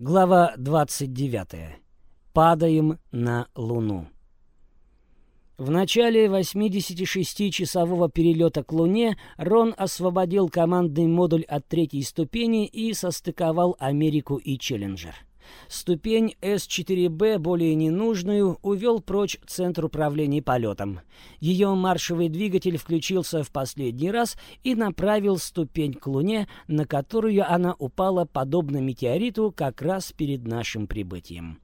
Глава 29. Падаем на Луну. В начале 86-часового перелета к Луне Рон освободил командный модуль от третьей ступени и состыковал Америку и Челленджер. Ступень С-4Б, более ненужную, увел прочь Центр управления полетом. Ее маршевый двигатель включился в последний раз и направил ступень к Луне, на которую она упала подобно метеориту как раз перед нашим прибытием.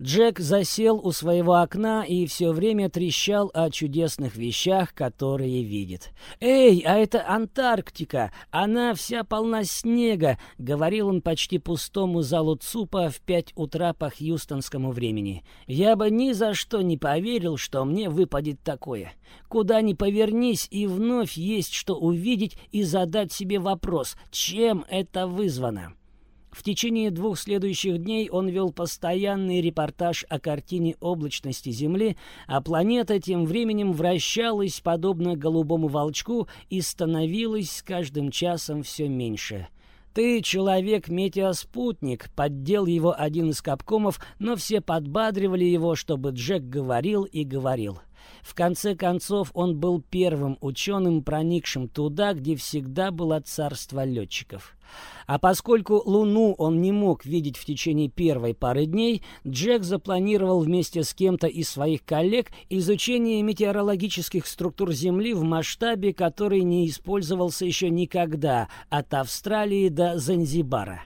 Джек засел у своего окна и все время трещал о чудесных вещах, которые видит. «Эй, а это Антарктика! Она вся полна снега!» — говорил он почти пустому залу ЦУПа в пять утра по хьюстонскому времени. «Я бы ни за что не поверил, что мне выпадет такое. Куда ни повернись, и вновь есть что увидеть и задать себе вопрос, чем это вызвано». В течение двух следующих дней он вел постоянный репортаж о картине облачности Земли, а планета тем временем вращалась подобно голубому волчку и становилась с каждым часом все меньше. «Ты человек-метеоспутник», — поддел его один из капкомов, но все подбадривали его, чтобы Джек говорил и говорил. В конце концов, он был первым ученым, проникшим туда, где всегда было царство летчиков. А поскольку Луну он не мог видеть в течение первой пары дней, Джек запланировал вместе с кем-то из своих коллег изучение метеорологических структур Земли в масштабе, который не использовался еще никогда, от Австралии до Занзибара.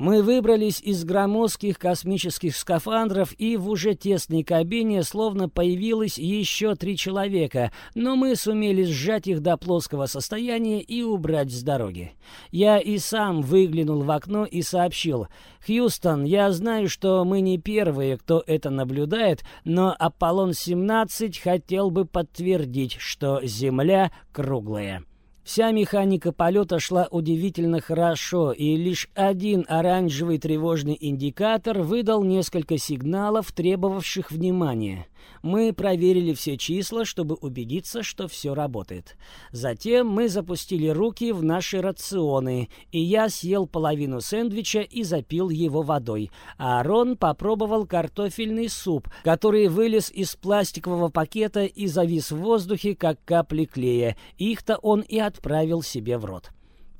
Мы выбрались из громоздких космических скафандров, и в уже тесной кабине словно появилось еще три человека, но мы сумели сжать их до плоского состояния и убрать с дороги. Я и сам выглянул в окно и сообщил, «Хьюстон, я знаю, что мы не первые, кто это наблюдает, но Аполлон-17 хотел бы подтвердить, что Земля круглая». Вся механика полета шла удивительно хорошо, и лишь один оранжевый тревожный индикатор выдал несколько сигналов, требовавших внимания. Мы проверили все числа, чтобы убедиться, что все работает. Затем мы запустили руки в наши рационы, и я съел половину сэндвича и запил его водой. А Рон попробовал картофельный суп, который вылез из пластикового пакета и завис в воздухе, как капли клея. Их-то он и отправил себе в рот.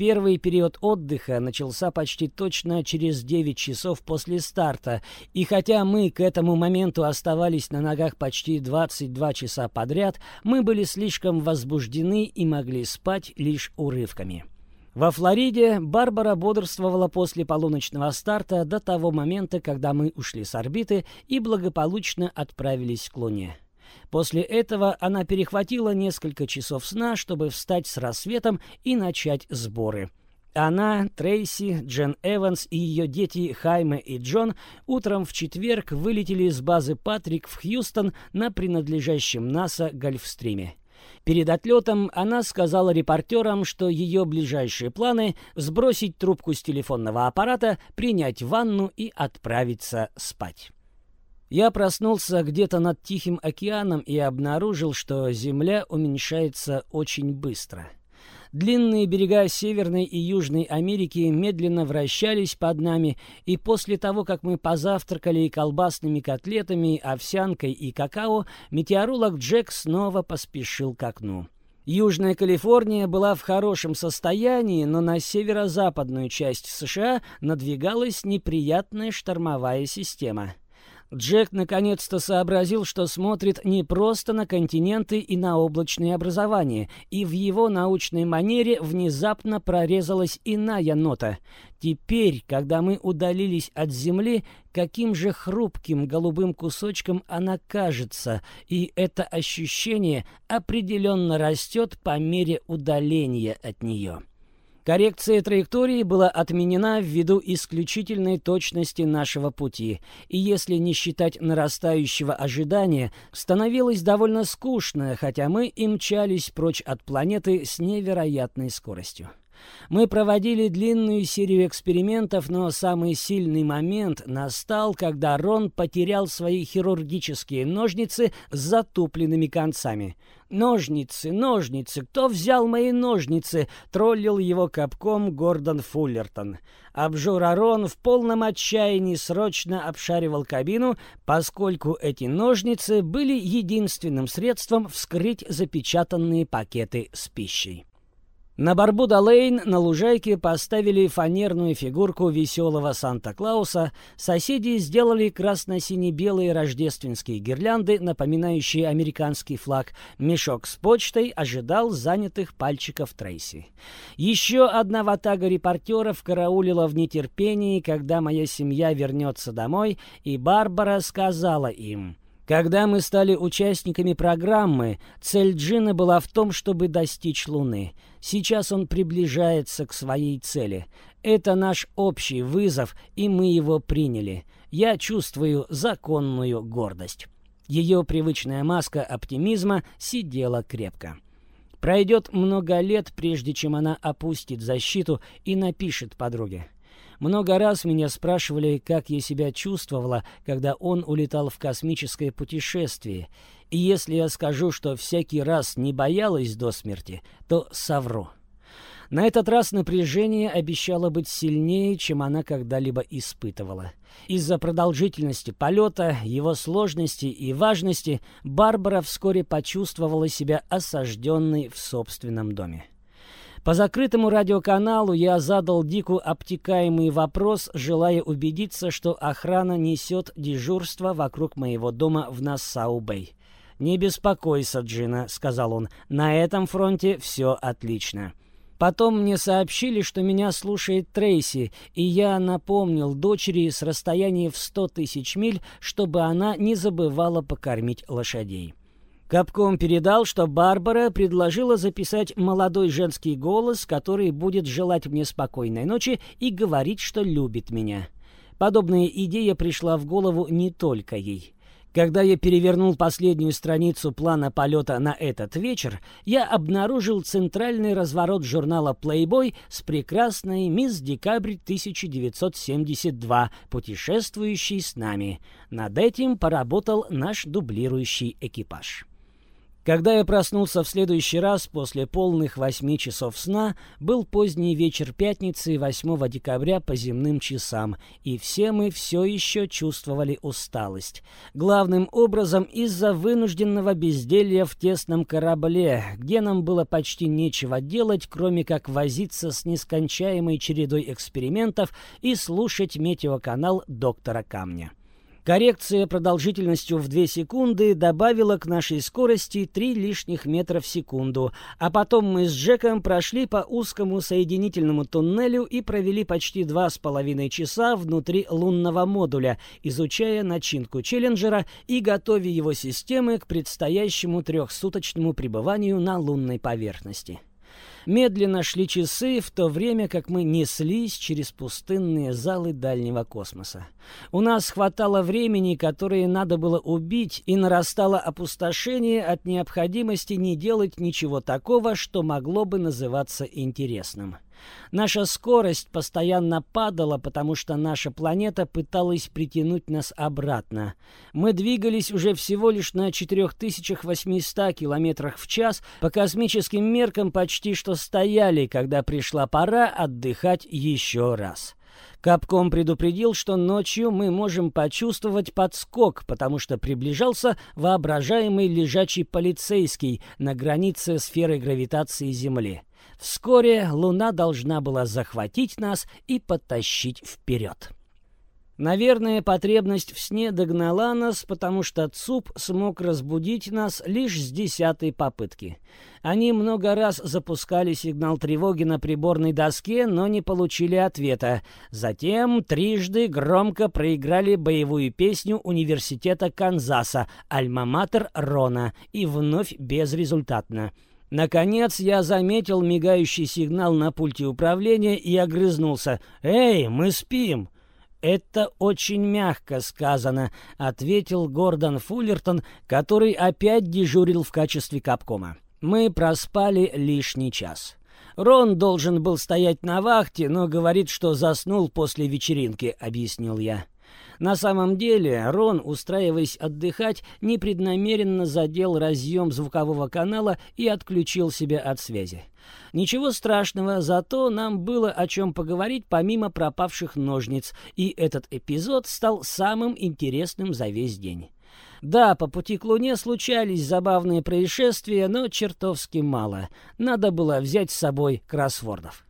Первый период отдыха начался почти точно через 9 часов после старта, и хотя мы к этому моменту оставались на ногах почти 22 часа подряд, мы были слишком возбуждены и могли спать лишь урывками. Во Флориде Барбара бодрствовала после полуночного старта до того момента, когда мы ушли с орбиты и благополучно отправились к Луне. После этого она перехватила несколько часов сна, чтобы встать с рассветом и начать сборы. Она, Трейси, Джен Эванс и ее дети Хайме и Джон утром в четверг вылетели с базы Патрик в Хьюстон на принадлежащем НАСА Гольфстриме. Перед отлетом она сказала репортерам, что ее ближайшие планы — сбросить трубку с телефонного аппарата, принять ванну и отправиться спать. Я проснулся где-то над Тихим океаном и обнаружил, что Земля уменьшается очень быстро. Длинные берега Северной и Южной Америки медленно вращались под нами, и после того, как мы позавтракали колбасными котлетами, овсянкой и какао, метеоролог Джек снова поспешил к окну. Южная Калифорния была в хорошем состоянии, но на северо-западную часть США надвигалась неприятная штормовая система. Джек наконец-то сообразил, что смотрит не просто на континенты и на облачные образования, и в его научной манере внезапно прорезалась иная нота. Теперь, когда мы удалились от Земли, каким же хрупким голубым кусочком она кажется, и это ощущение определенно растет по мере удаления от нее. Коррекция траектории была отменена ввиду исключительной точности нашего пути, и если не считать нарастающего ожидания, становилось довольно скучно, хотя мы и мчались прочь от планеты с невероятной скоростью. Мы проводили длинную серию экспериментов, но самый сильный момент настал, когда Рон потерял свои хирургические ножницы с затупленными концами. «Ножницы, ножницы! Кто взял мои ножницы?» — троллил его капком Гордон Фуллертон. Обжора Рон в полном отчаянии срочно обшаривал кабину, поскольку эти ножницы были единственным средством вскрыть запечатанные пакеты с пищей. На Барбуда-Лейн на лужайке поставили фанерную фигурку веселого Санта-Клауса, соседи сделали красно-сине-белые рождественские гирлянды, напоминающие американский флаг. Мешок с почтой ожидал занятых пальчиков Трейси. Еще одна ватага репортеров караулила в нетерпении, когда моя семья вернется домой, и Барбара сказала им... Когда мы стали участниками программы, цель Джина была в том, чтобы достичь Луны. Сейчас он приближается к своей цели. Это наш общий вызов, и мы его приняли. Я чувствую законную гордость. Ее привычная маска оптимизма сидела крепко. Пройдет много лет, прежде чем она опустит защиту и напишет подруге. Много раз меня спрашивали, как я себя чувствовала, когда он улетал в космическое путешествие. И если я скажу, что всякий раз не боялась до смерти, то совру. На этот раз напряжение обещало быть сильнее, чем она когда-либо испытывала. Из-за продолжительности полета, его сложности и важности Барбара вскоре почувствовала себя осажденной в собственном доме. По закрытому радиоканалу я задал Дику обтекаемый вопрос, желая убедиться, что охрана несет дежурство вокруг моего дома в Нассау-Бэй. «Не беспокойся, Джина», — сказал он, — «на этом фронте все отлично». Потом мне сообщили, что меня слушает Трейси, и я напомнил дочери с расстояния в сто тысяч миль, чтобы она не забывала покормить лошадей. Капком передал, что Барбара предложила записать молодой женский голос, который будет желать мне спокойной ночи и говорить, что любит меня. Подобная идея пришла в голову не только ей. Когда я перевернул последнюю страницу плана полета на этот вечер, я обнаружил центральный разворот журнала Playboy с прекрасной «Мисс Декабрь 1972», путешествующей с нами. Над этим поработал наш дублирующий экипаж. Когда я проснулся в следующий раз после полных восьми часов сна, был поздний вечер пятницы 8 декабря по земным часам, и все мы все еще чувствовали усталость. Главным образом из-за вынужденного безделья в тесном корабле, где нам было почти нечего делать, кроме как возиться с нескончаемой чередой экспериментов и слушать метеоканал доктора Камня. Коррекция продолжительностью в 2 секунды добавила к нашей скорости 3 лишних метра в секунду, а потом мы с Джеком прошли по узкому соединительному туннелю и провели почти два с половиной часа внутри лунного модуля, изучая начинку Челленджера и готовя его системы к предстоящему трехсуточному пребыванию на лунной поверхности. Медленно шли часы, в то время как мы неслись через пустынные залы дальнего космоса. У нас хватало времени, которое надо было убить, и нарастало опустошение от необходимости не делать ничего такого, что могло бы называться интересным. Наша скорость постоянно падала, потому что наша планета пыталась притянуть нас обратно. Мы двигались уже всего лишь на 4800 километрах в час, по космическим меркам почти что стояли, когда пришла пора отдыхать еще раз. Капком предупредил, что ночью мы можем почувствовать подскок, потому что приближался воображаемый лежачий полицейский на границе сферы гравитации Земли. Вскоре Луна должна была захватить нас и потащить вперед. Наверное, потребность в сне догнала нас, потому что ЦУП смог разбудить нас лишь с десятой попытки. Они много раз запускали сигнал тревоги на приборной доске, но не получили ответа. Затем трижды громко проиграли боевую песню университета Канзаса «Альма-Матер Рона» и вновь безрезультатно. Наконец я заметил мигающий сигнал на пульте управления и огрызнулся. «Эй, мы спим!» «Это очень мягко сказано», — ответил Гордон Фуллертон, который опять дежурил в качестве капкома. «Мы проспали лишний час». Рон должен был стоять на вахте, но говорит, что заснул после вечеринки, объяснил я. На самом деле Рон, устраиваясь отдыхать, непреднамеренно задел разъем звукового канала и отключил себя от связи. Ничего страшного, зато нам было о чем поговорить помимо пропавших ножниц, и этот эпизод стал самым интересным за весь день. Да, по пути к Луне случались забавные происшествия, но чертовски мало. Надо было взять с собой кроссвордов.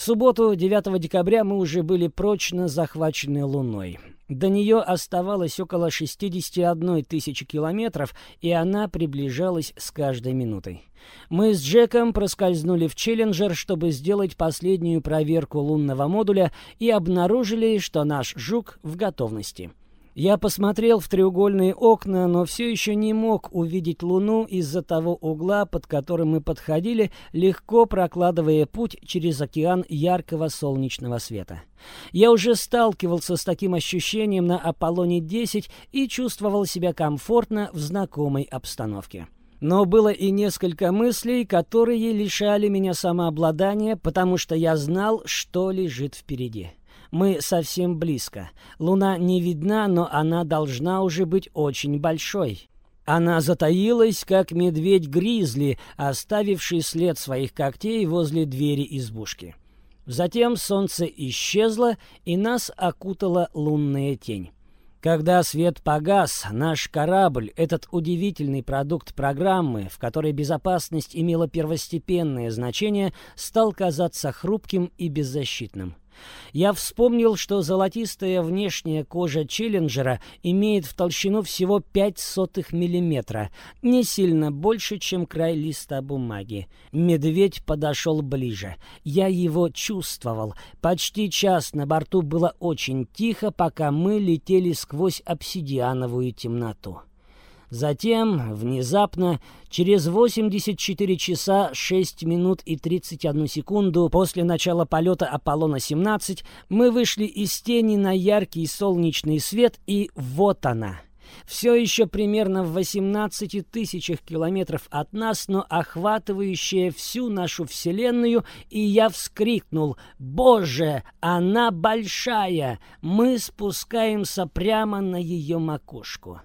В субботу, 9 декабря, мы уже были прочно захвачены Луной. До нее оставалось около 61 тысячи километров, и она приближалась с каждой минутой. Мы с Джеком проскользнули в Челленджер, чтобы сделать последнюю проверку лунного модуля, и обнаружили, что наш «Жук» в готовности. Я посмотрел в треугольные окна, но все еще не мог увидеть Луну из-за того угла, под которым мы подходили, легко прокладывая путь через океан яркого солнечного света. Я уже сталкивался с таким ощущением на Аполлоне-10 и чувствовал себя комфортно в знакомой обстановке. Но было и несколько мыслей, которые лишали меня самообладания, потому что я знал, что лежит впереди. Мы совсем близко. Луна не видна, но она должна уже быть очень большой. Она затаилась, как медведь-гризли, оставивший след своих когтей возле двери избушки. Затем солнце исчезло, и нас окутала лунная тень. Когда свет погас, наш корабль, этот удивительный продукт программы, в которой безопасность имела первостепенное значение, стал казаться хрупким и беззащитным. Я вспомнил, что золотистая внешняя кожа Челленджера имеет в толщину всего 5 сотых миллиметра, не сильно больше, чем край листа бумаги. Медведь подошел ближе. Я его чувствовал. Почти час на борту было очень тихо, пока мы летели сквозь обсидиановую темноту. Затем, внезапно, через 84 часа 6 минут и 31 секунду после начала полета Аполлона-17 мы вышли из тени на яркий солнечный свет, и вот она. Все еще примерно в 18 тысячах километров от нас, но охватывающая всю нашу Вселенную, и я вскрикнул «Боже, она большая! Мы спускаемся прямо на ее макушку!»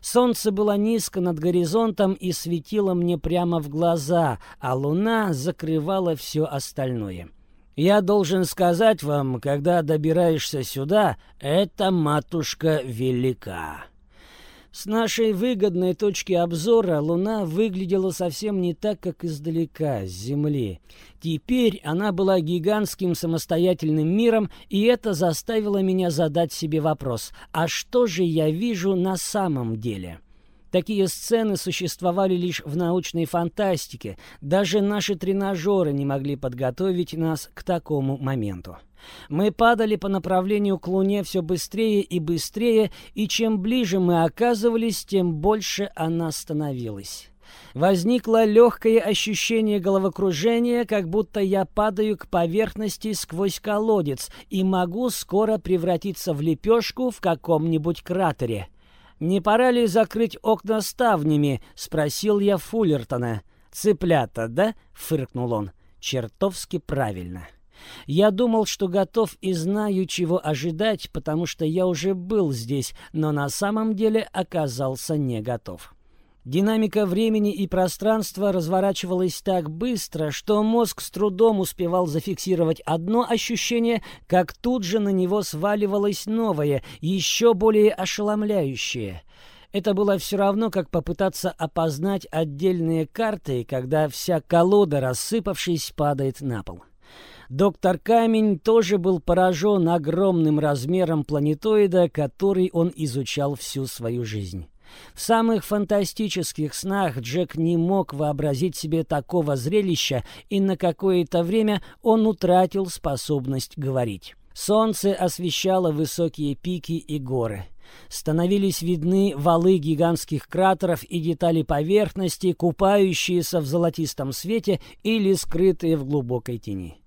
Солнце было низко над горизонтом и светило мне прямо в глаза, а луна закрывала все остальное. Я должен сказать вам, когда добираешься сюда, эта матушка велика. С нашей выгодной точки обзора Луна выглядела совсем не так, как издалека, с Земли. Теперь она была гигантским самостоятельным миром, и это заставило меня задать себе вопрос, а что же я вижу на самом деле?» Такие сцены существовали лишь в научной фантастике. Даже наши тренажеры не могли подготовить нас к такому моменту. Мы падали по направлению к Луне все быстрее и быстрее, и чем ближе мы оказывались, тем больше она становилась. Возникло легкое ощущение головокружения, как будто я падаю к поверхности сквозь колодец и могу скоро превратиться в лепешку в каком-нибудь кратере. «Не пора ли закрыть окна ставнями?» — спросил я Фуллертона. «Цыплята, да?» — фыркнул он. «Чертовски правильно». Я думал, что готов и знаю, чего ожидать, потому что я уже был здесь, но на самом деле оказался не готов. Динамика времени и пространства разворачивалась так быстро, что мозг с трудом успевал зафиксировать одно ощущение, как тут же на него сваливалось новое, еще более ошеломляющее. Это было все равно, как попытаться опознать отдельные карты, когда вся колода, рассыпавшись, падает на пол. Доктор Камень тоже был поражен огромным размером планетоида, который он изучал всю свою жизнь. В самых фантастических снах Джек не мог вообразить себе такого зрелища, и на какое-то время он утратил способность говорить. Солнце освещало высокие пики и горы. Становились видны валы гигантских кратеров и детали поверхности, купающиеся в золотистом свете или скрытые в глубокой тени.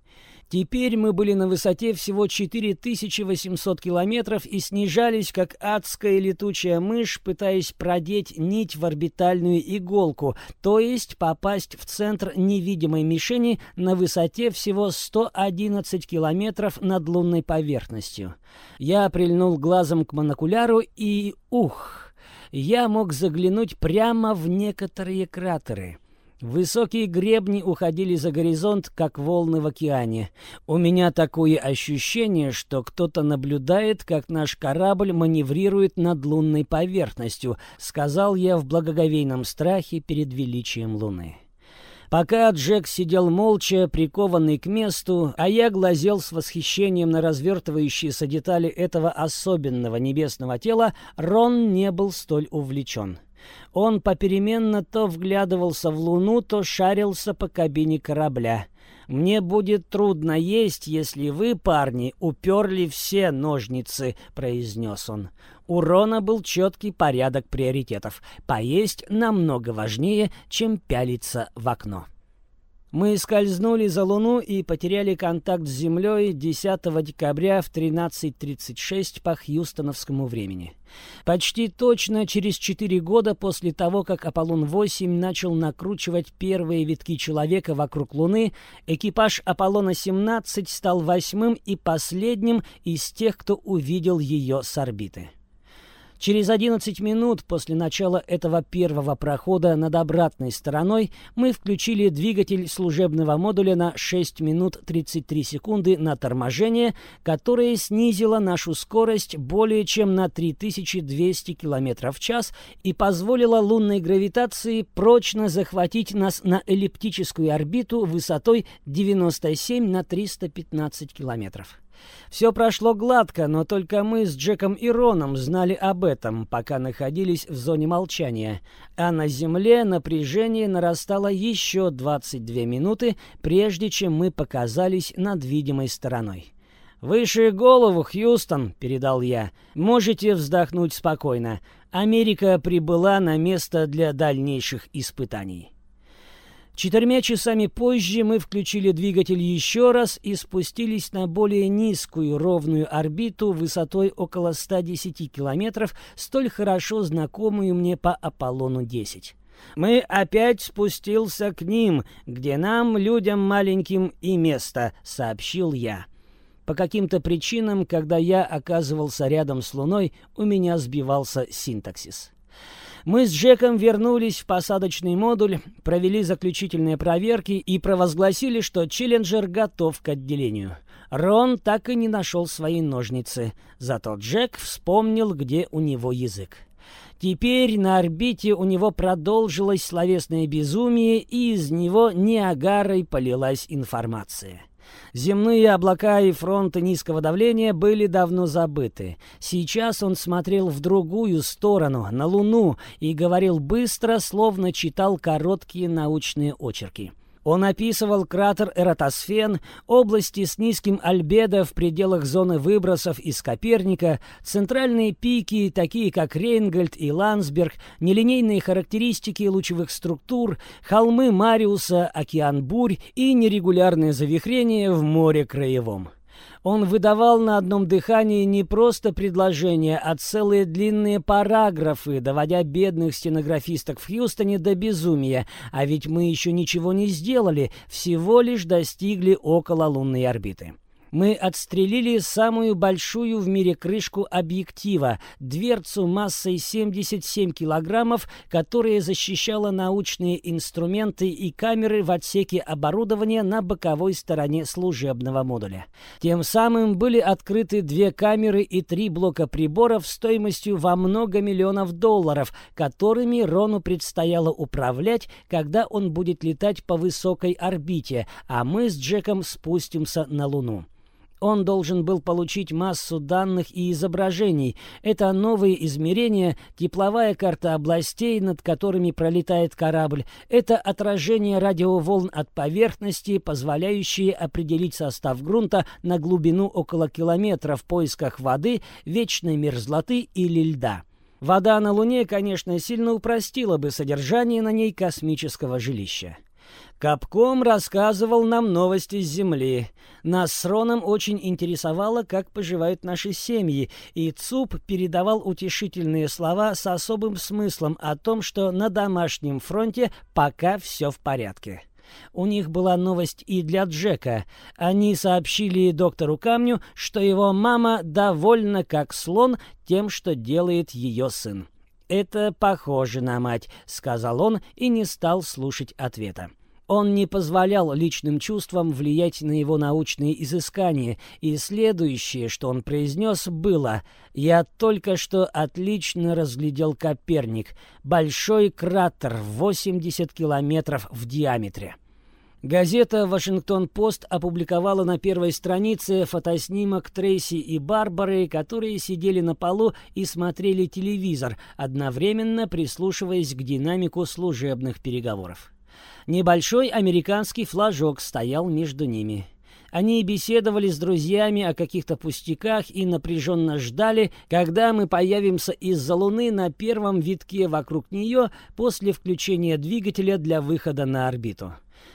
Теперь мы были на высоте всего 4800 километров и снижались, как адская летучая мышь, пытаясь продеть нить в орбитальную иголку, то есть попасть в центр невидимой мишени на высоте всего 111 километров над лунной поверхностью. Я прильнул глазом к монокуляру и... ух! Я мог заглянуть прямо в некоторые кратеры. Высокие гребни уходили за горизонт, как волны в океане. У меня такое ощущение, что кто-то наблюдает, как наш корабль маневрирует над лунной поверхностью, сказал я в благоговейном страхе перед величием Луны. Пока Джек сидел молча, прикованный к месту, а я глазел с восхищением на развертывающиеся детали этого особенного небесного тела, Рон не был столь увлечен. Он попеременно то вглядывался в луну, то шарился по кабине корабля. «Мне будет трудно есть, если вы, парни, уперли все ножницы», — произнес он. У Рона был четкий порядок приоритетов. Поесть намного важнее, чем пялиться в окно. Мы скользнули за Луну и потеряли контакт с Землей 10 декабря в 13.36 по хьюстоновскому времени. Почти точно через четыре года после того, как Аполлон-8 начал накручивать первые витки человека вокруг Луны, экипаж Аполлона-17 стал восьмым и последним из тех, кто увидел ее с орбиты. Через 11 минут после начала этого первого прохода над обратной стороной мы включили двигатель служебного модуля на 6 минут 33 секунды на торможение, которое снизило нашу скорость более чем на 3200 км в час и позволило лунной гравитации прочно захватить нас на эллиптическую орбиту высотой 97 на 315 километров. Все прошло гладко, но только мы с Джеком и Роном знали об этом, пока находились в зоне молчания. А на Земле напряжение нарастало еще 22 минуты, прежде чем мы показались над видимой стороной. «Выше голову, Хьюстон!» — передал я. «Можете вздохнуть спокойно. Америка прибыла на место для дальнейших испытаний». Четырьмя часами позже мы включили двигатель еще раз и спустились на более низкую ровную орбиту высотой около 110 километров, столь хорошо знакомую мне по Аполлону-10. Мы опять спустился к ним, где нам, людям маленьким, и место, сообщил я. По каким-то причинам, когда я оказывался рядом с Луной, у меня сбивался синтаксис. Мы с Джеком вернулись в посадочный модуль, провели заключительные проверки и провозгласили, что Челленджер готов к отделению. Рон так и не нашел свои ножницы, зато Джек вспомнил, где у него язык. Теперь на орбите у него продолжилось словесное безумие, и из него неагарой полилась информация. Земные облака и фронты низкого давления были давно забыты. Сейчас он смотрел в другую сторону, на Луну, и говорил быстро, словно читал короткие научные очерки. Он описывал кратер Эратосфен, области с низким альбедо в пределах зоны выбросов из Коперника, центральные пики, такие как Рейнгольд и Ландсберг, нелинейные характеристики лучевых структур, холмы Мариуса, океан бурь и нерегулярные завихрения в море краевом. Он выдавал на одном дыхании не просто предложения, а целые длинные параграфы, доводя бедных стенографисток в Хьюстоне до безумия. А ведь мы еще ничего не сделали, всего лишь достигли около лунной орбиты мы отстрелили самую большую в мире крышку объектива, дверцу массой 77 килограммов, которая защищала научные инструменты и камеры в отсеке оборудования на боковой стороне служебного модуля. Тем самым были открыты две камеры и три блока приборов стоимостью во много миллионов долларов, которыми Рону предстояло управлять, когда он будет летать по высокой орбите, а мы с Джеком спустимся на Луну. Он должен был получить массу данных и изображений. Это новые измерения, тепловая карта областей, над которыми пролетает корабль. Это отражение радиоволн от поверхности, позволяющие определить состав грунта на глубину около километра в поисках воды, вечной мерзлоты или льда. Вода на Луне, конечно, сильно упростила бы содержание на ней космического жилища. Капком рассказывал нам новости с Земли. Нас с Роном очень интересовало, как поживают наши семьи, и ЦУП передавал утешительные слова с особым смыслом о том, что на домашнем фронте пока все в порядке. У них была новость и для Джека. Они сообщили доктору Камню, что его мама довольна как слон тем, что делает ее сын. «Это похоже на мать», — сказал он и не стал слушать ответа. Он не позволял личным чувствам влиять на его научные изыскания, и следующее, что он произнес, было «Я только что отлично разглядел Коперник, большой кратер 80 километров в диаметре». Газета «Вашингтон-Пост» опубликовала на первой странице фотоснимок Трейси и Барбары, которые сидели на полу и смотрели телевизор, одновременно прислушиваясь к динамику служебных переговоров. Небольшой американский флажок стоял между ними. Они беседовали с друзьями о каких-то пустяках и напряженно ждали, когда мы появимся из-за Луны на первом витке вокруг нее после включения двигателя для выхода на орбиту.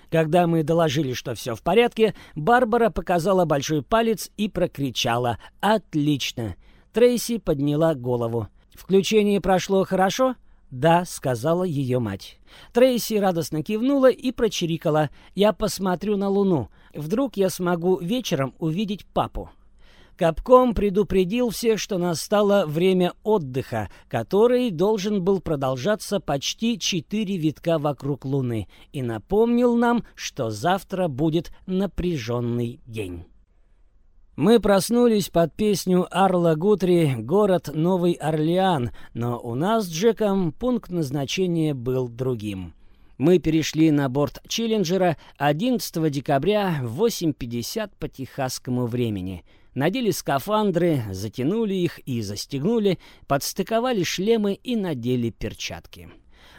Когда мы доложили, что все в порядке, Барбара показала большой палец и прокричала «Отлично!». Трейси подняла голову. «Включение прошло хорошо?» «Да», — сказала ее мать. Трейси радостно кивнула и прочирикала. «Я посмотрю на Луну. Вдруг я смогу вечером увидеть папу». Капком предупредил всех, что настало время отдыха, который должен был продолжаться почти четыре витка вокруг Луны, и напомнил нам, что завтра будет напряженный день. Мы проснулись под песню Арла Гутри «Город Новый Орлеан», но у нас с Джеком пункт назначения был другим. Мы перешли на борт Челленджера 11 декабря в 8.50 по техасскому времени — надели скафандры, затянули их и застегнули, подстыковали шлемы и надели перчатки.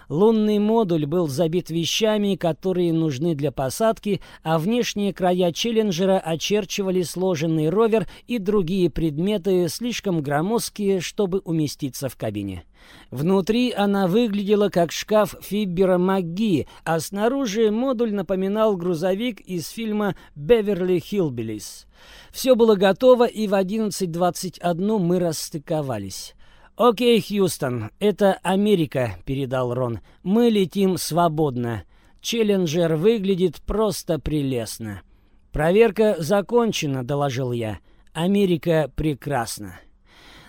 Лунный модуль был забит вещами, которые нужны для посадки, а внешние края Челленджера очерчивали сложенный ровер и другие предметы, слишком громоздкие, чтобы уместиться в кабине. Внутри она выглядела как шкаф Фиббера МакГи, а снаружи модуль напоминал грузовик из фильма «Беверли Хиллбиллис». Все было готово, и в 11.21 мы расстыковались. «Окей, Хьюстон, это Америка», — передал Рон. «Мы летим свободно. Челленджер выглядит просто прелестно». «Проверка закончена», — доложил я. «Америка прекрасна».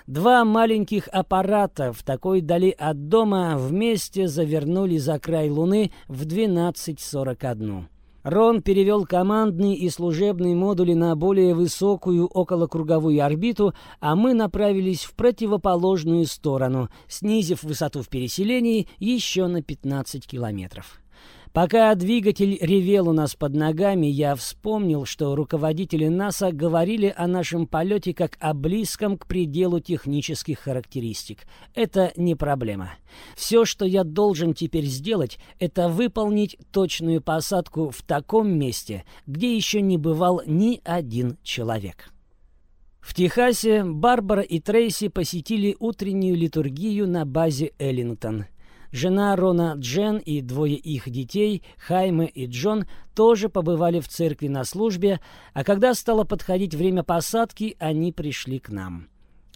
Два маленьких аппарата в такой дали от дома вместе завернули за край Луны в 12.41. Рон перевел командный и служебный модули на более высокую околокруговую орбиту, а мы направились в противоположную сторону, снизив высоту в переселении еще на 15 километров. Пока двигатель ревел у нас под ногами, я вспомнил, что руководители НАСА говорили о нашем полете как о близком к пределу технических характеристик. Это не проблема. Все, что я должен теперь сделать, это выполнить точную посадку в таком месте, где еще не бывал ни один человек. В Техасе Барбара и Трейси посетили утреннюю литургию на базе Эллингтон – Жена Рона Джен и двое их детей, Хайме и Джон, тоже побывали в церкви на службе, а когда стало подходить время посадки, они пришли к нам.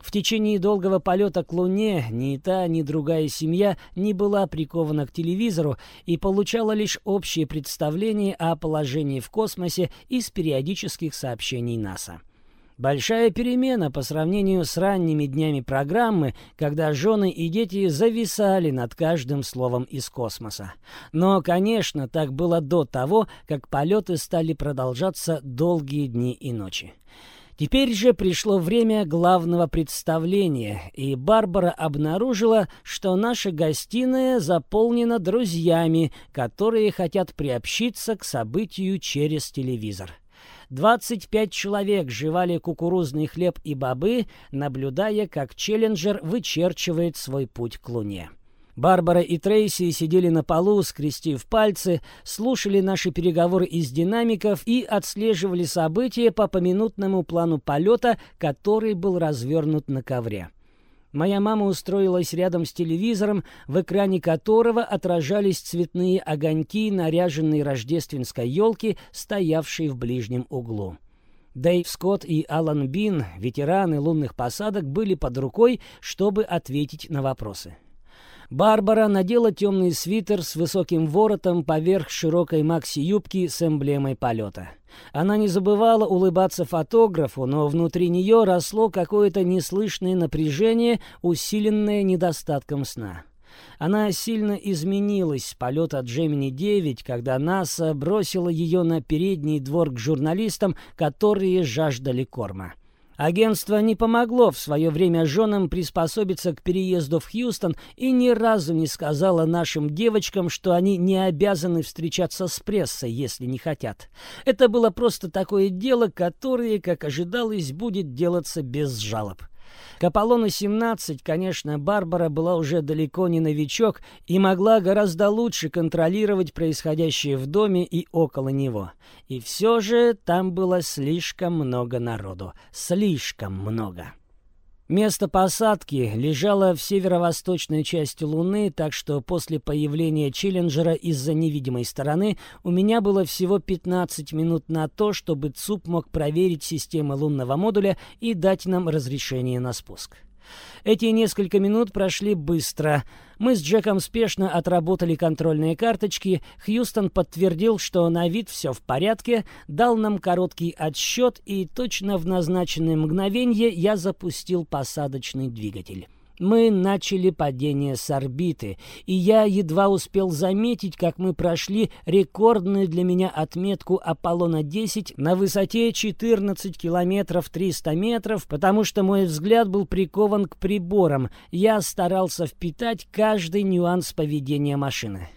В течение долгого полета к Луне ни та, ни другая семья не была прикована к телевизору и получала лишь общее представление о положении в космосе из периодических сообщений НАСА. Большая перемена по сравнению с ранними днями программы, когда жены и дети зависали над каждым словом из космоса. Но, конечно, так было до того, как полеты стали продолжаться долгие дни и ночи. Теперь же пришло время главного представления, и Барбара обнаружила, что наша гостиная заполнена друзьями, которые хотят приобщиться к событию через телевизор. 25 человек жевали кукурузный хлеб и бобы, наблюдая, как Челленджер вычерчивает свой путь к Луне. Барбара и Трейси сидели на полу, скрестив пальцы, слушали наши переговоры из динамиков и отслеживали события по поминутному плану полета, который был развернут на ковре. Моя мама устроилась рядом с телевизором, в экране которого отражались цветные огоньки наряженной рождественской елки, стоявшей в ближнем углу. Дэйв Скотт и Алан Бин, ветераны лунных посадок, были под рукой, чтобы ответить на вопросы. Барбара надела темный свитер с высоким воротом поверх широкой макси-юбки с эмблемой полета. Она не забывала улыбаться фотографу, но внутри нее росло какое-то неслышное напряжение, усиленное недостатком сна. Она сильно изменилась с полета Джемини-9, когда НАСА бросила ее на передний двор к журналистам, которые жаждали корма. Агентство не помогло в свое время женам приспособиться к переезду в Хьюстон и ни разу не сказала нашим девочкам, что они не обязаны встречаться с прессой, если не хотят. Это было просто такое дело, которое, как ожидалось, будет делаться без жалоб. К Аполлону-17, конечно, Барбара была уже далеко не новичок и могла гораздо лучше контролировать происходящее в доме и около него. И все же там было слишком много народу. Слишком много. Место посадки лежало в северо-восточной части Луны, так что после появления Челленджера из-за невидимой стороны у меня было всего 15 минут на то, чтобы ЦУП мог проверить системы лунного модуля и дать нам разрешение на спуск. Эти несколько минут прошли быстро. Мы с Джеком спешно отработали контрольные карточки. Хьюстон подтвердил, что на вид все в порядке, дал нам короткий отсчет, и точно в назначенное мгновение я запустил посадочный двигатель. Мы начали падение с орбиты, и я едва успел заметить, как мы прошли рекордную для меня отметку Аполлона-10 на высоте 14 километров 300 метров, потому что мой взгляд был прикован к приборам. Я старался впитать каждый нюанс поведения машины.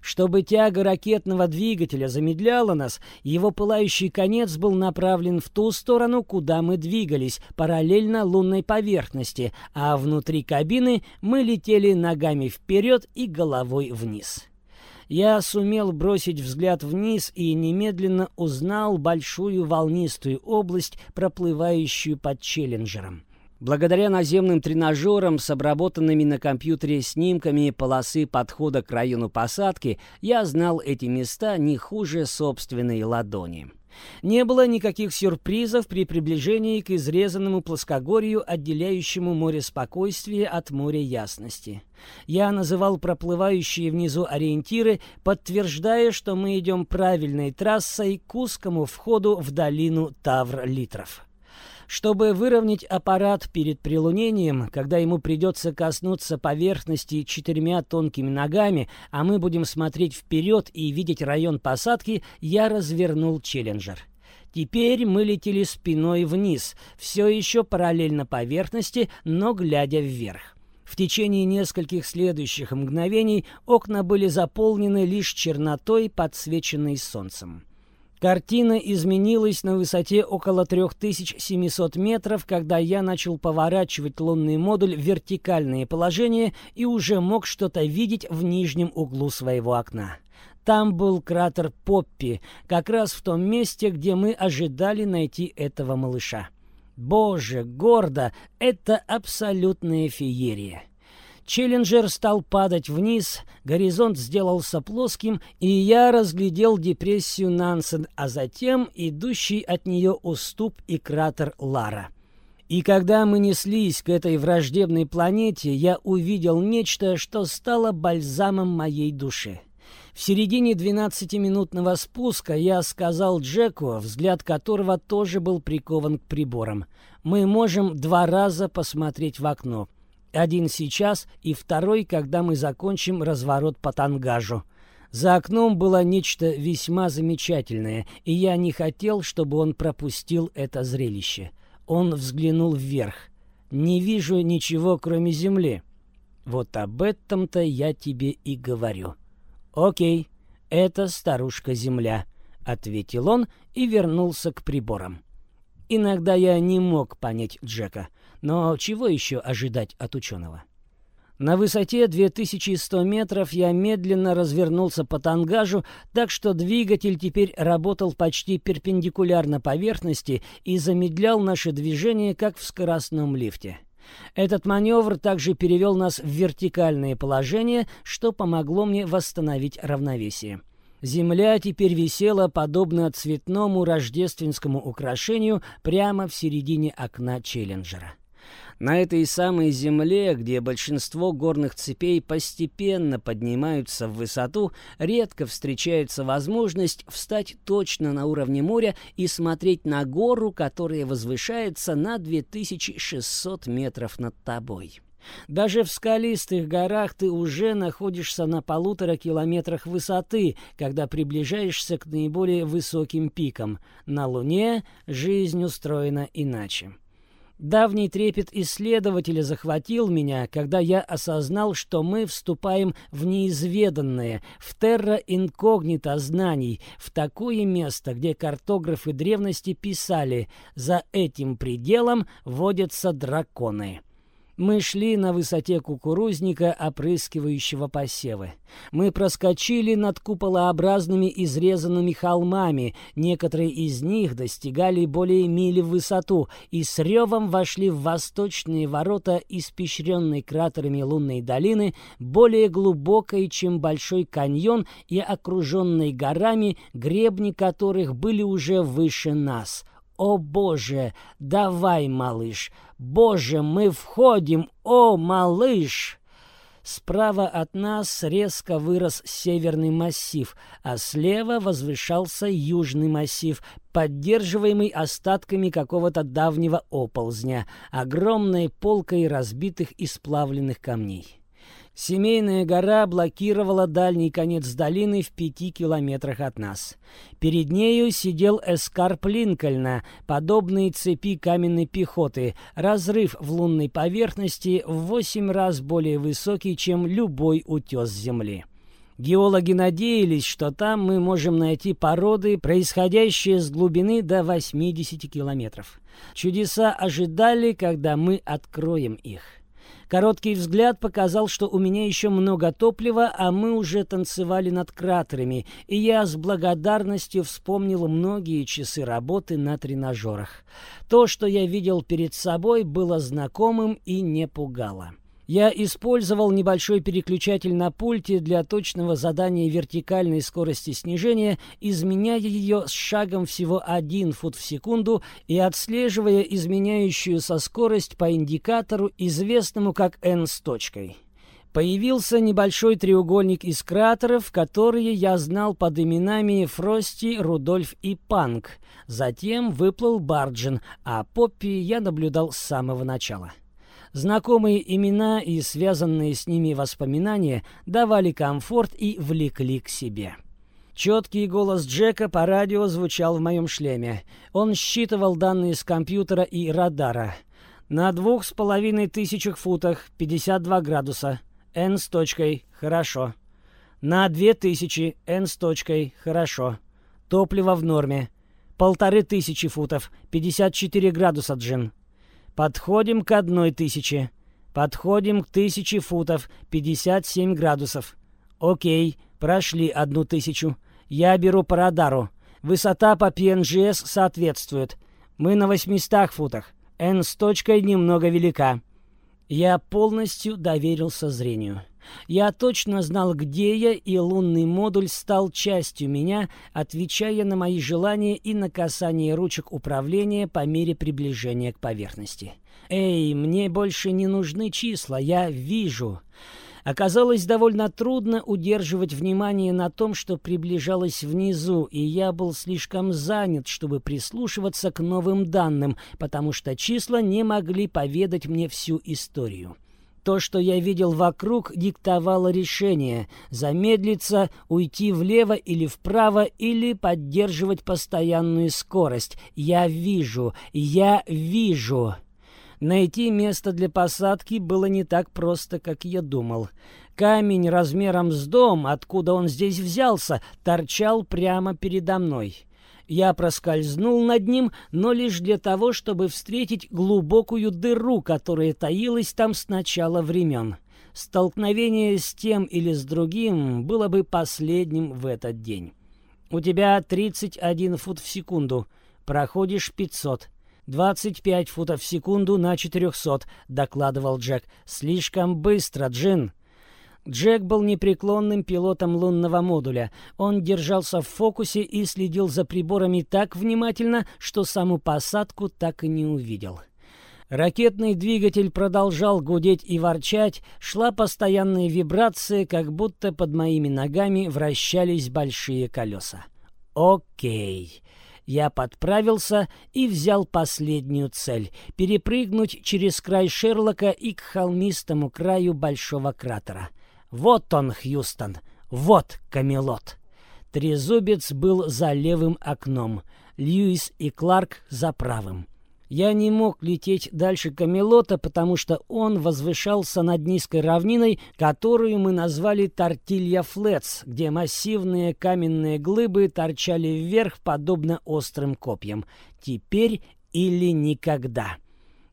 Чтобы тяга ракетного двигателя замедляла нас, его пылающий конец был направлен в ту сторону, куда мы двигались, параллельно лунной поверхности, а внутри кабины мы летели ногами вперед и головой вниз. Я сумел бросить взгляд вниз и немедленно узнал большую волнистую область, проплывающую под Челленджером. Благодаря наземным тренажерам с обработанными на компьютере снимками полосы подхода к району посадки, я знал эти места не хуже собственной ладони. Не было никаких сюрпризов при приближении к изрезанному плоскогорью, отделяющему море спокойствия от моря ясности. Я называл проплывающие внизу ориентиры, подтверждая, что мы идем правильной трассой к узкому входу в долину Тавр-Литров. Чтобы выровнять аппарат перед прилунением, когда ему придется коснуться поверхности четырьмя тонкими ногами, а мы будем смотреть вперед и видеть район посадки, я развернул челленджер. Теперь мы летели спиной вниз, все еще параллельно поверхности, но глядя вверх. В течение нескольких следующих мгновений окна были заполнены лишь чернотой, подсвеченной солнцем. Картина изменилась на высоте около 3700 метров, когда я начал поворачивать лунный модуль в вертикальное положение и уже мог что-то видеть в нижнем углу своего окна. Там был кратер Поппи, как раз в том месте, где мы ожидали найти этого малыша. Боже, гордо, это абсолютная феерия. Челленджер стал падать вниз, горизонт сделался плоским, и я разглядел депрессию Нансен, а затем идущий от нее уступ и кратер Лара. И когда мы неслись к этой враждебной планете, я увидел нечто, что стало бальзамом моей души. В середине 12-минутного спуска я сказал Джеку, взгляд которого тоже был прикован к приборам. «Мы можем два раза посмотреть в окно». Один сейчас и второй, когда мы закончим разворот по тангажу. За окном было нечто весьма замечательное, и я не хотел, чтобы он пропустил это зрелище. Он взглянул вверх. «Не вижу ничего, кроме земли». «Вот об этом-то я тебе и говорю». «Окей, это старушка-земля», — ответил он и вернулся к приборам. Иногда я не мог понять Джека — но чего еще ожидать от ученого? На высоте 2100 метров я медленно развернулся по тангажу, так что двигатель теперь работал почти перпендикулярно поверхности и замедлял наше движение, как в скоростном лифте. Этот маневр также перевел нас в вертикальное положение, что помогло мне восстановить равновесие. Земля теперь висела подобно цветному рождественскому украшению прямо в середине окна Челленджера. На этой самой земле, где большинство горных цепей постепенно поднимаются в высоту, редко встречается возможность встать точно на уровне моря и смотреть на гору, которая возвышается на 2600 метров над тобой. Даже в скалистых горах ты уже находишься на полутора километрах высоты, когда приближаешься к наиболее высоким пикам. На Луне жизнь устроена иначе. Давний трепет исследователя захватил меня, когда я осознал, что мы вступаем в неизведанное, в терра инкогнито знаний, в такое место, где картографы древности писали «За этим пределом водятся драконы». Мы шли на высоте кукурузника, опрыскивающего посевы. Мы проскочили над куполообразными изрезанными холмами, некоторые из них достигали более мили в высоту, и с ревом вошли в восточные ворота, испещренные кратерами лунной долины, более глубокой, чем Большой каньон и окруженной горами, гребни которых были уже выше нас — «О, Боже! Давай, малыш! Боже, мы входим! О, малыш!» Справа от нас резко вырос северный массив, а слева возвышался южный массив, поддерживаемый остатками какого-то давнего оползня, огромной полкой разбитых и сплавленных камней. Семейная гора блокировала дальний конец долины в пяти километрах от нас. Перед нею сидел эскарп Линкольна, подобный цепи каменной пехоты, разрыв в лунной поверхности в восемь раз более высокий, чем любой утес Земли. Геологи надеялись, что там мы можем найти породы, происходящие с глубины до 80 километров. Чудеса ожидали, когда мы откроем их. Короткий взгляд показал, что у меня еще много топлива, а мы уже танцевали над кратерами, и я с благодарностью вспомнил многие часы работы на тренажерах. То, что я видел перед собой, было знакомым и не пугало. Я использовал небольшой переключатель на пульте для точного задания вертикальной скорости снижения, изменяя ее с шагом всего 1 фут в секунду и отслеживая изменяющуюся скорость по индикатору, известному как N с точкой. Появился небольшой треугольник из кратеров, которые я знал под именами Фрости, Рудольф и Панк. Затем выплыл Барджин, а Поппи я наблюдал с самого начала. Знакомые имена и связанные с ними воспоминания давали комфорт и влекли к себе. Четкий голос Джека по радио звучал в моем шлеме. Он считывал данные с компьютера и радара. На двух с половиной тысячах футах 52 градуса. N с точкой. Хорошо. На две тысячи. N с точкой. Хорошо. Топливо в норме. Полторы тысячи футов. 54 градуса, Джин. Подходим к одной тысяче. Подходим к тысяче футов, 57 градусов. Окей, прошли одну тысячу. Я беру по радару. Высота по PNGS соответствует. Мы на 800 футах. N с точкой немного велика. Я полностью доверился зрению. Я точно знал, где я, и лунный модуль стал частью меня, отвечая на мои желания и на касание ручек управления по мере приближения к поверхности. «Эй, мне больше не нужны числа, я вижу». Оказалось довольно трудно удерживать внимание на том, что приближалось внизу, и я был слишком занят, чтобы прислушиваться к новым данным, потому что числа не могли поведать мне всю историю. То, что я видел вокруг, диктовало решение – замедлиться, уйти влево или вправо, или поддерживать постоянную скорость. Я вижу, я вижу. Найти место для посадки было не так просто, как я думал. Камень размером с дом, откуда он здесь взялся, торчал прямо передо мной. Я проскользнул над ним, но лишь для того, чтобы встретить глубокую дыру, которая таилась там с начала времен. Столкновение с тем или с другим было бы последним в этот день. У тебя 31 фут в секунду. Проходишь 500. «25 футов в секунду на 400», — докладывал Джек. «Слишком быстро, Джин». Джек был непреклонным пилотом лунного модуля. Он держался в фокусе и следил за приборами так внимательно, что саму посадку так и не увидел. Ракетный двигатель продолжал гудеть и ворчать, шла постоянная вибрация, как будто под моими ногами вращались большие колеса. «Окей». Я подправился и взял последнюю цель — перепрыгнуть через край Шерлока и к холмистому краю большого кратера. Вот он, Хьюстон, вот Камелот. Трезубец был за левым окном, Льюис и Кларк за правым. Я не мог лететь дальше Камелота, потому что он возвышался над низкой равниной, которую мы назвали Тортилья Флетс, где массивные каменные глыбы торчали вверх, подобно острым копьям. Теперь или никогда.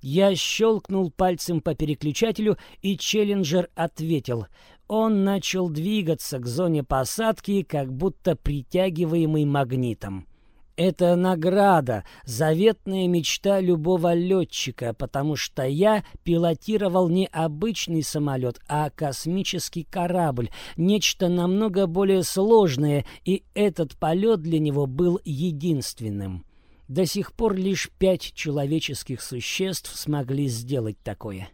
Я щелкнул пальцем по переключателю, и Челленджер ответил. Он начал двигаться к зоне посадки, как будто притягиваемый магнитом. Это награда, заветная мечта любого летчика, потому что я пилотировал не обычный самолет, а космический корабль, нечто намного более сложное, и этот полет для него был единственным. До сих пор лишь пять человеческих существ смогли сделать такое.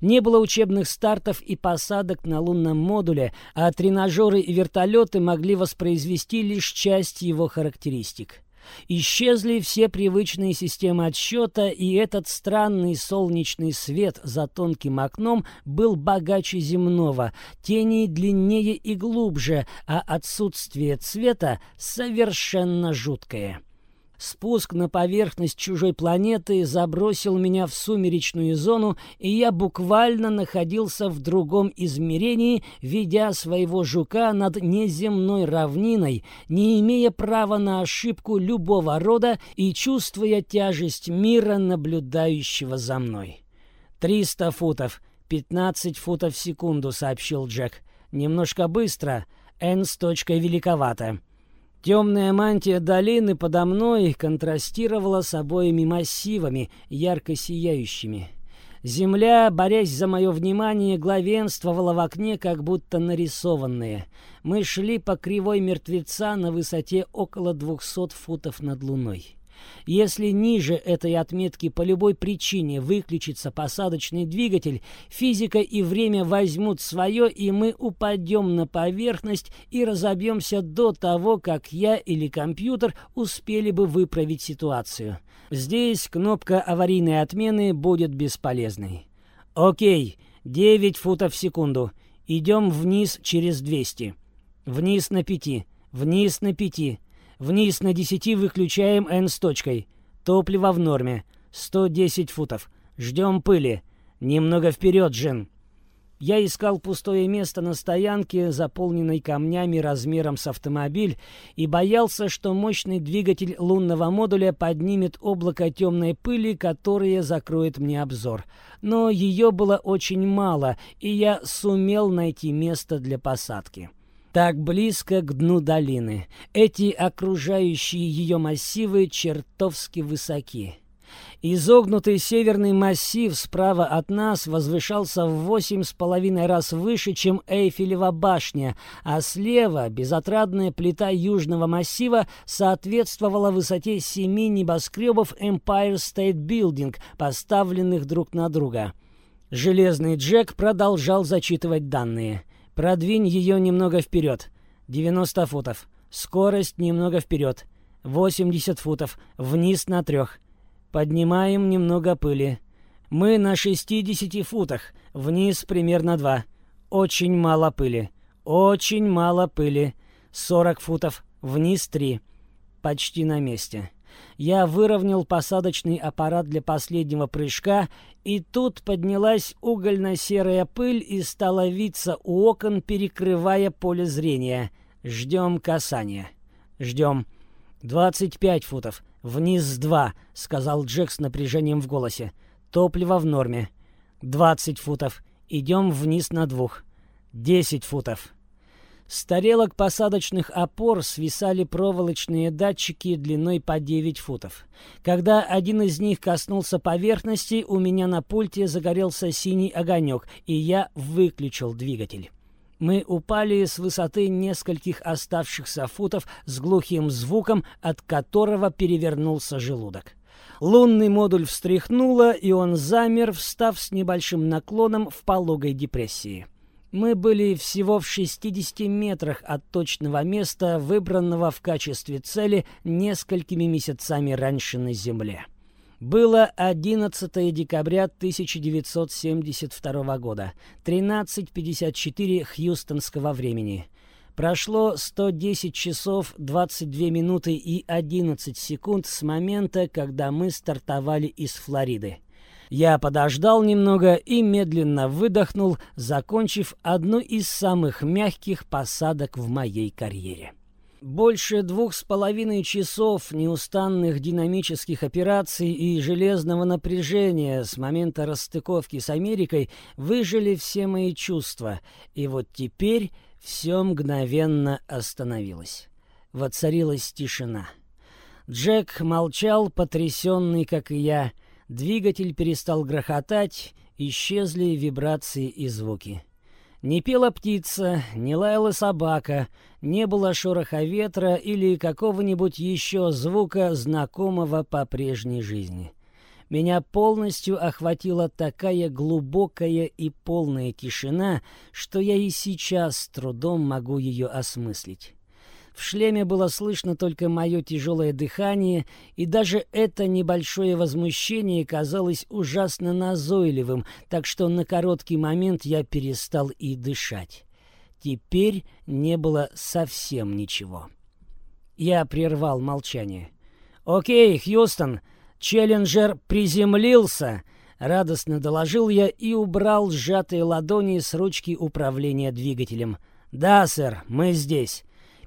Не было учебных стартов и посадок на лунном модуле, а тренажеры и вертолеты могли воспроизвести лишь часть его характеристик. Исчезли все привычные системы отсчета, и этот странный солнечный свет за тонким окном был богаче земного, тени длиннее и глубже, а отсутствие цвета совершенно жуткое. Спуск на поверхность чужой планеты забросил меня в сумеречную зону, и я буквально находился в другом измерении, ведя своего жука над неземной равниной, не имея права на ошибку любого рода и чувствуя тяжесть мира, наблюдающего за мной. «Триста футов, пятнадцать футов в секунду», — сообщил Джек. «Немножко быстро, N с точкой великовато». Темная мантия долины подо мной контрастировала с обоими массивами, ярко сияющими. Земля, борясь за мое внимание, главенствовала в окне, как будто нарисованная. Мы шли по кривой мертвеца на высоте около двухсот футов над луной. Если ниже этой отметки по любой причине выключится посадочный двигатель, физика и время возьмут свое, и мы упадем на поверхность и разобьемся до того, как я или компьютер успели бы выправить ситуацию. Здесь кнопка аварийной отмены будет бесполезной. Окей, 9 футов в секунду. Идем вниз через 200. Вниз на 5. Вниз на 5. Вниз на 10 выключаем N с точкой. Топливо в норме. 110 футов. Ждем пыли. Немного вперед, Джин. Я искал пустое место на стоянке, заполненной камнями размером с автомобиль, и боялся, что мощный двигатель лунного модуля поднимет облако темной пыли, которое закроет мне обзор. Но ее было очень мало, и я сумел найти место для посадки так близко к дну долины. Эти окружающие ее массивы чертовски высоки. Изогнутый северный массив справа от нас возвышался в восемь с половиной раз выше, чем Эйфелева башня, а слева безотрадная плита южного массива соответствовала высоте семи небоскребов Empire State Building, поставленных друг на друга. Железный Джек продолжал зачитывать данные — Продвинь ее немного вперед. 90 футов. Скорость немного вперед. 80 футов. Вниз на трех. Поднимаем немного пыли. Мы на 60 футах. Вниз примерно 2. Очень мало пыли. Очень мало пыли. 40 футов. Вниз 3. Почти на месте. Я выровнял посадочный аппарат для последнего прыжка, и тут поднялась угольно-серая пыль и стала виться у окон, перекрывая поле зрения. Ждем касания. Ждем. «Двадцать пять футов. Вниз два», — сказал Джек с напряжением в голосе. «Топливо в норме. Двадцать футов. Идем вниз на двух. Десять футов». С тарелок посадочных опор свисали проволочные датчики длиной по 9 футов. Когда один из них коснулся поверхности, у меня на пульте загорелся синий огонек, и я выключил двигатель. Мы упали с высоты нескольких оставшихся футов с глухим звуком, от которого перевернулся желудок. Лунный модуль встряхнуло, и он замер, встав с небольшим наклоном в пологой депрессии. Мы были всего в 60 метрах от точного места, выбранного в качестве цели несколькими месяцами раньше на Земле. Было 11 декабря 1972 года, 13.54 хьюстонского времени. Прошло 110 часов 22 минуты и 11 секунд с момента, когда мы стартовали из Флориды. Я подождал немного и медленно выдохнул, закончив одну из самых мягких посадок в моей карьере. Больше двух с половиной часов неустанных динамических операций и железного напряжения с момента расстыковки с Америкой выжили все мои чувства, и вот теперь все мгновенно остановилось. Воцарилась тишина. Джек молчал, потрясенный, как и я, — Двигатель перестал грохотать, исчезли вибрации и звуки. Не пела птица, не лаяла собака, не было шороха ветра или какого-нибудь еще звука, знакомого по прежней жизни. Меня полностью охватила такая глубокая и полная тишина, что я и сейчас с трудом могу ее осмыслить. В шлеме было слышно только мое тяжелое дыхание, и даже это небольшое возмущение казалось ужасно назойливым, так что на короткий момент я перестал и дышать. Теперь не было совсем ничего. Я прервал молчание. «Окей, Хьюстон, Челленджер приземлился!» Радостно доложил я и убрал сжатые ладони с ручки управления двигателем. «Да, сэр, мы здесь.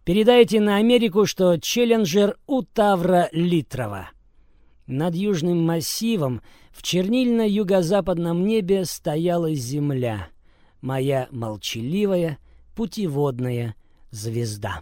Передайте на Америку, что Челленджер у Тавра Литрова. Над южным массивом в чернильно-юго-западном небе стояла земля, моя молчаливая путеводная звезда.